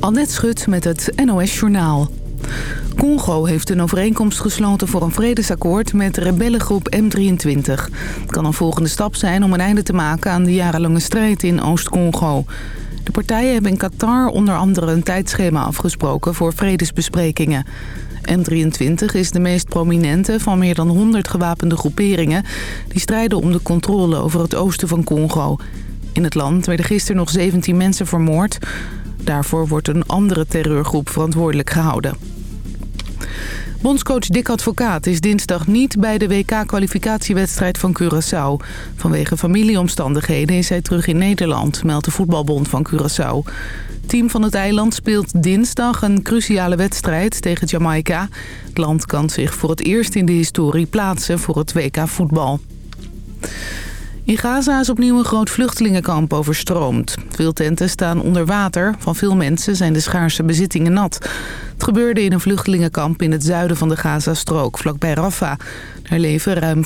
Annette Schut met het NOS Journaal. Congo heeft een overeenkomst gesloten voor een vredesakkoord met rebellengroep M23. Het kan een volgende stap zijn om een einde te maken aan de jarenlange strijd in Oost-Congo. De partijen hebben in Qatar onder andere een tijdschema afgesproken voor vredesbesprekingen. M23 is de meest prominente van meer dan 100 gewapende groeperingen... die strijden om de controle over het oosten van Congo. In het land werden gisteren nog 17 mensen vermoord. Daarvoor wordt een andere terreurgroep verantwoordelijk gehouden. Bondscoach Dick Advocaat is dinsdag niet bij de WK-kwalificatiewedstrijd van Curaçao. Vanwege familieomstandigheden is hij terug in Nederland, meldt de voetbalbond van Curaçao. Team van het eiland speelt dinsdag een cruciale wedstrijd tegen Jamaica. Het land kan zich voor het eerst in de historie plaatsen voor het WK voetbal. In Gaza is opnieuw een groot vluchtelingenkamp overstroomd. Veel tenten staan onder water. Van veel mensen zijn de schaarse bezittingen nat. Het gebeurde in een vluchtelingenkamp in het zuiden van de Gazastrook, vlakbij Rafah. Daar leven ruim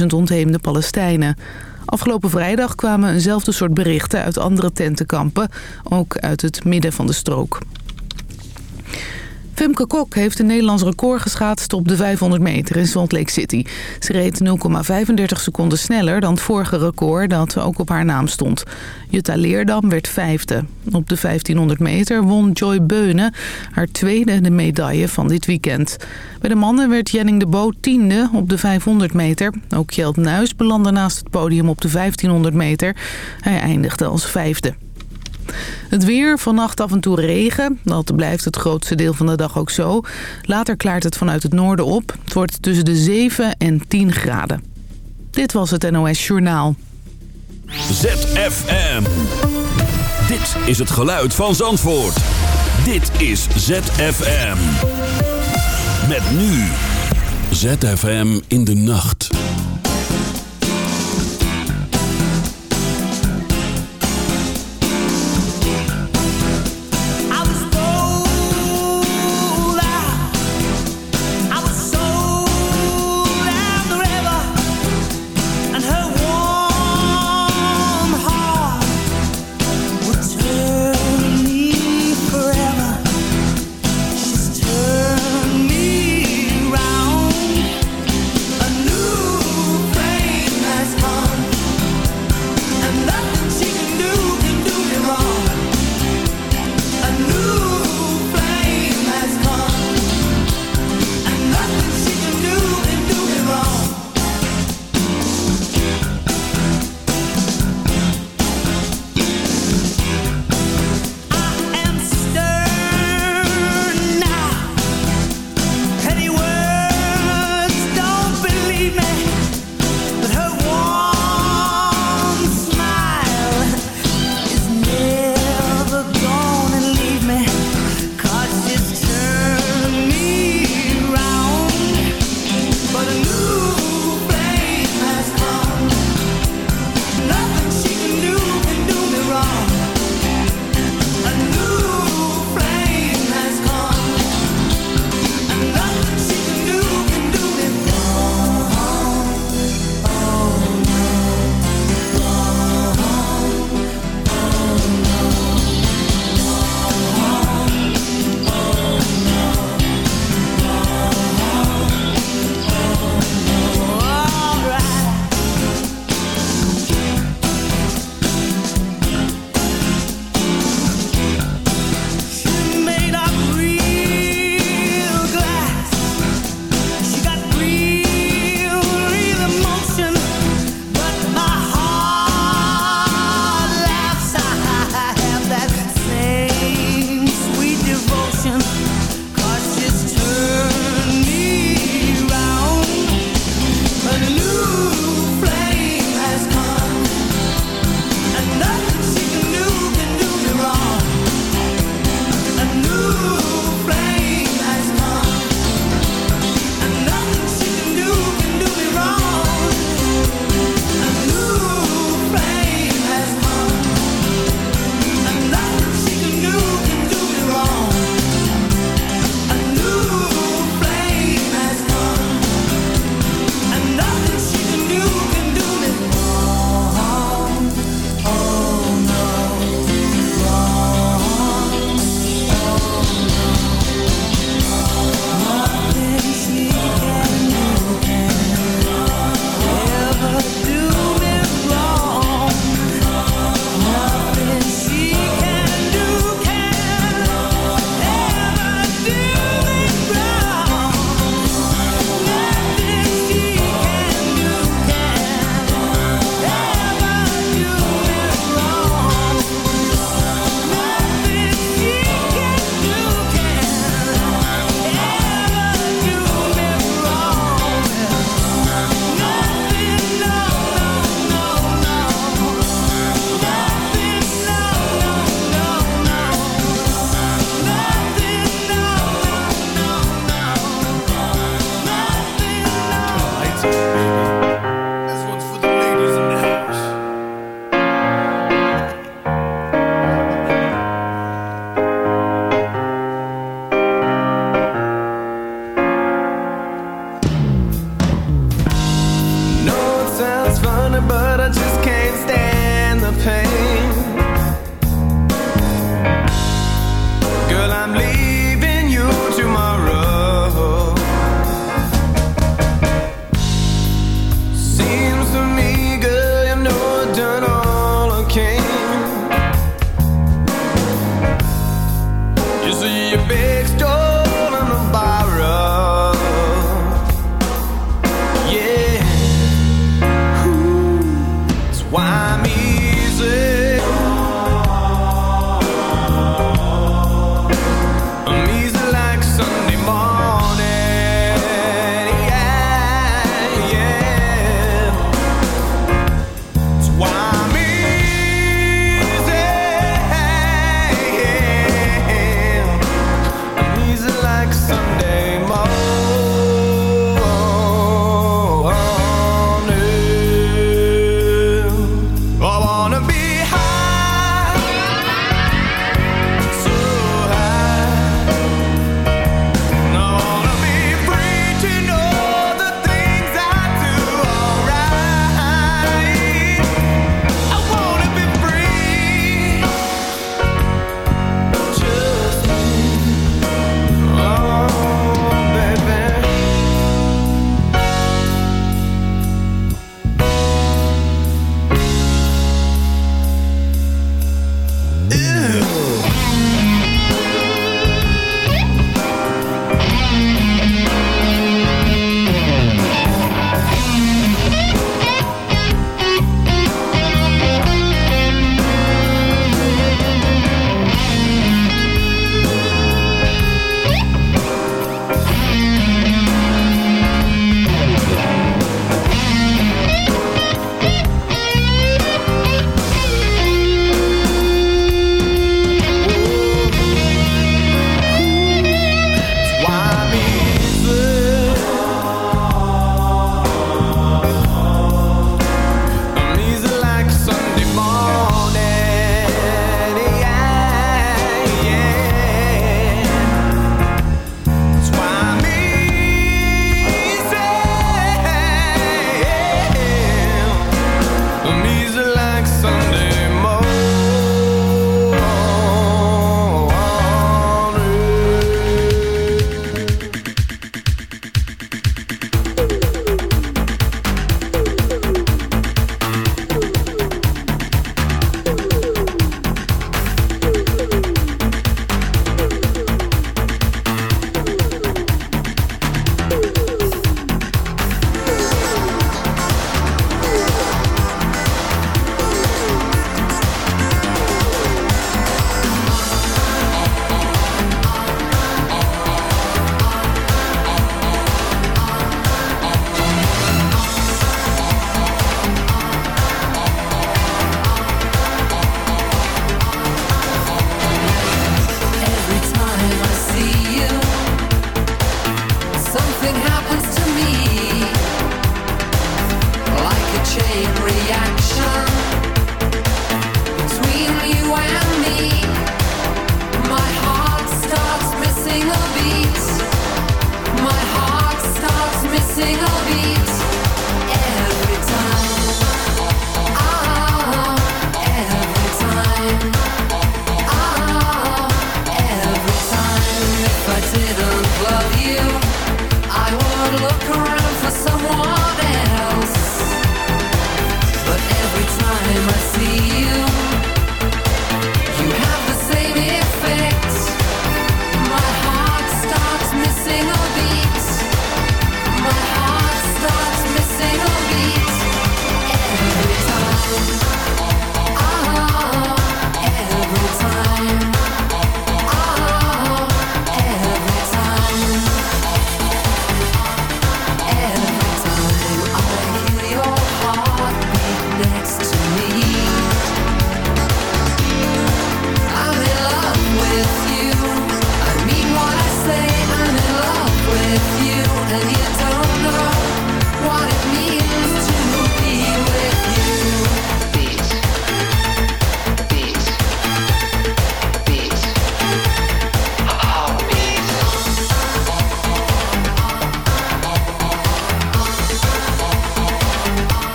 400.000 ontheemde Palestijnen. Afgelopen vrijdag kwamen eenzelfde soort berichten uit andere tentenkampen, ook uit het midden van de strook. Femke Kok heeft een Nederlands record geschaatst op de 500 meter in Salt Lake City. Ze reed 0,35 seconden sneller dan het vorige record dat ook op haar naam stond. Jutta Leerdam werd vijfde. Op de 1500 meter won Joy Beunen haar tweede de medaille van dit weekend. Bij de mannen werd Jenning de Boot tiende op de 500 meter. Ook Gjeld Nuis belandde naast het podium op de 1500 meter. Hij eindigde als vijfde. Het weer, vannacht af en toe regen. Dat blijft het grootste deel van de dag ook zo. Later klaart het vanuit het noorden op. Het wordt tussen de 7 en 10 graden. Dit was het NOS Journaal. ZFM. Dit is het geluid van Zandvoort. Dit is ZFM. Met nu. ZFM in de nacht.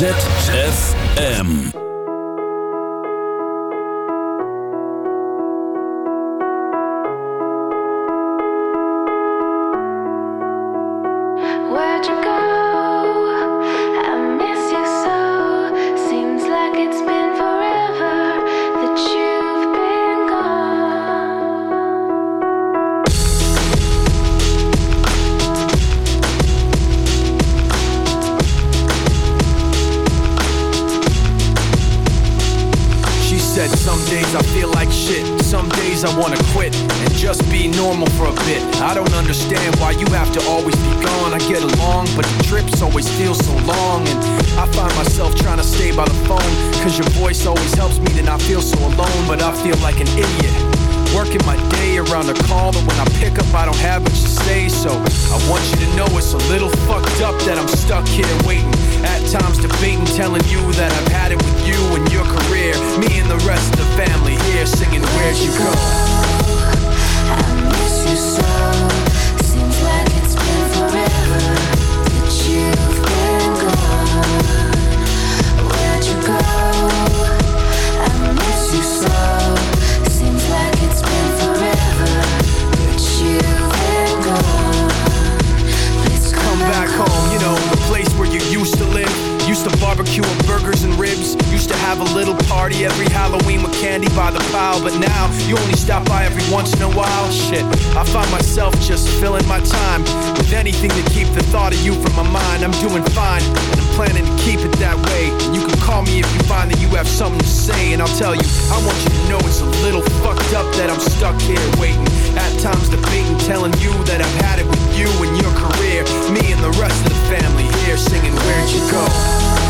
ZFM. Stuck here waiting. At times debating, telling you that I've had it with you and your career. Me and the rest of the family here singing, Where'd you go?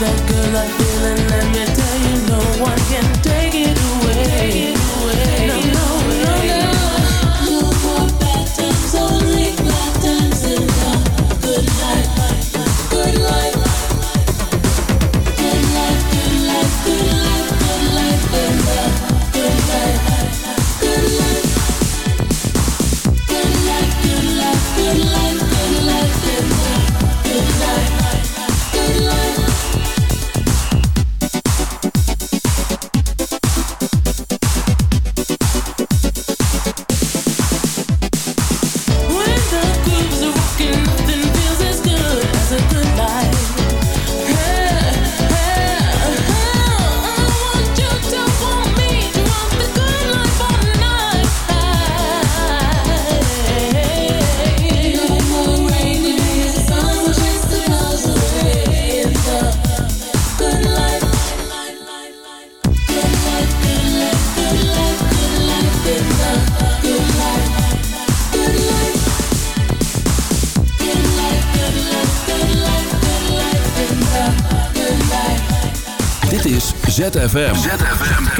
that good life?